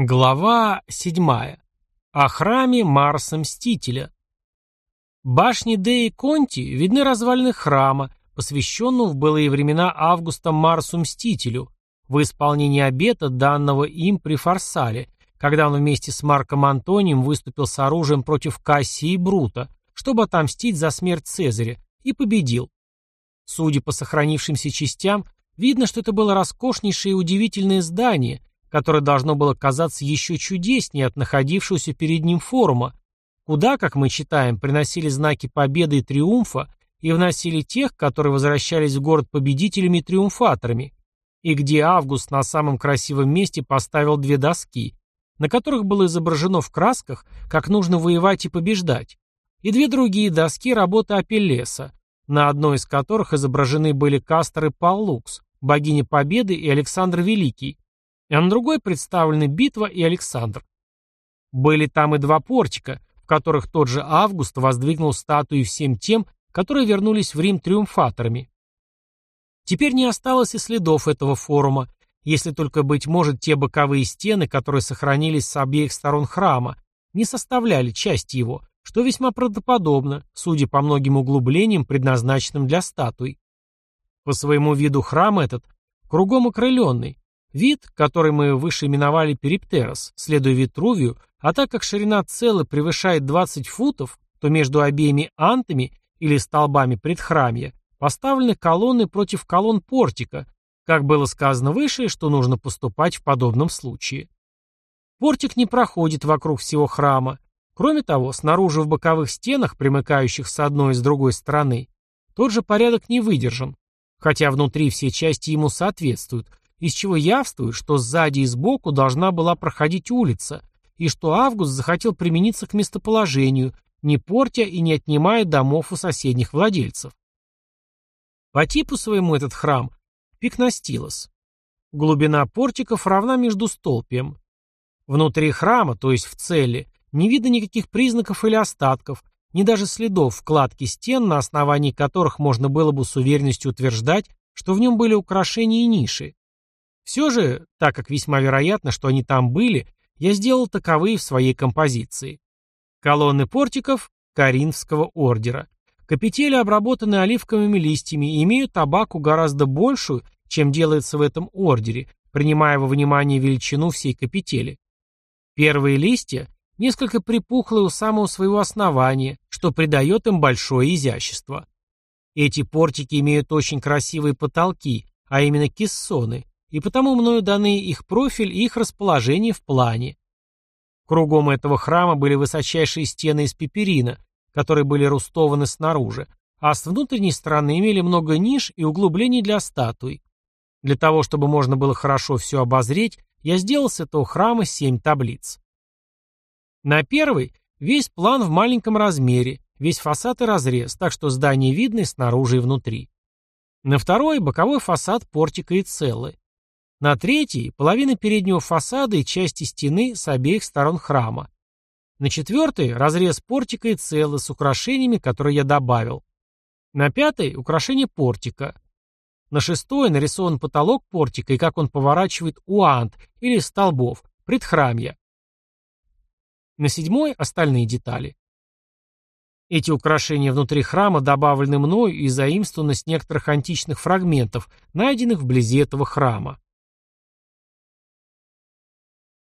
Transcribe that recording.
Глава 7. О храме Марса Мстителя. Башни Деи Конти видны развалины храма, посвященного в былые времена Августа Марсу Мстителю, в исполнении обета, данного им при Фарсале, когда он вместе с Марком Антонием выступил с оружием против Кассии и Брута, чтобы отомстить за смерть Цезаря, и победил. Судя по сохранившимся частям, видно, что это было роскошнейшее и удивительное здание – которое должно было казаться еще чудеснее от находившегося перед ним форума, куда, как мы читаем, приносили знаки победы и триумфа и вносили тех, которые возвращались в город победителями и триумфаторами, и где Август на самом красивом месте поставил две доски, на которых было изображено в красках, как нужно воевать и побеждать, и две другие доски работы Апеллеса, на одной из которых изображены были Кастер и Паллукс, богиня Победы и Александр Великий, а на другой представлены Битва и Александр. Были там и два портика, в которых тот же Август воздвигнул статуи всем тем, которые вернулись в Рим триумфаторами. Теперь не осталось и следов этого форума, если только, быть может, те боковые стены, которые сохранились с обеих сторон храма, не составляли части его, что весьма правдоподобно, судя по многим углублениям, предназначенным для статуй. По своему виду храм этот кругом окрыленный, Вид, который мы выше именовали периптерос, следуя Витрувию, а так как ширина целы превышает 20 футов, то между обеими антами или столбами предхрамья поставлены колонны против колонн портика, как было сказано выше, что нужно поступать в подобном случае. Портик не проходит вокруг всего храма. Кроме того, снаружи в боковых стенах, примыкающих с одной и с другой стороны, тот же порядок не выдержан, хотя внутри все части ему соответствуют, из чего явствует, что сзади и сбоку должна была проходить улица, и что Август захотел примениться к местоположению, не портя и не отнимая домов у соседних владельцев. По типу своему этот храм – пикностилос. Глубина портиков равна между столпием. Внутри храма, то есть в цели, не видно никаких признаков или остатков, ни даже следов вкладки стен, на основании которых можно было бы с уверенностью утверждать, что в нем были украшения и ниши. Все же, так как весьма вероятно, что они там были, я сделал таковые в своей композиции. Колонны портиков Каринфского ордера. Капители обработаны оливковыми листьями и имеют табаку гораздо большую, чем делается в этом ордере, принимая во внимание величину всей капители. Первые листья несколько припухлые у самого своего основания, что придает им большое изящество. Эти портики имеют очень красивые потолки, а именно кессоны, и потому мною даны их профиль и их расположение в плане. Кругом этого храма были высочайшие стены из пеперина, которые были рустованы снаружи, а с внутренней стороны имели много ниш и углублений для статуй. Для того, чтобы можно было хорошо все обозреть, я сделал с этого храма семь таблиц. На первой весь план в маленьком размере, весь фасад и разрез, так что здание видно снаружи и внутри. На второй – боковой фасад портика и целы. На третьей – половина переднего фасада и части стены с обеих сторон храма. На четвертой – разрез портика и целы с украшениями, которые я добавил. На пятой – украшение портика. На шестой нарисован потолок портика и как он поворачивает уант или столбов, предхрамья. На седьмой – остальные детали. Эти украшения внутри храма добавлены мною и заимствованы с некоторых античных фрагментов, найденных вблизи этого храма.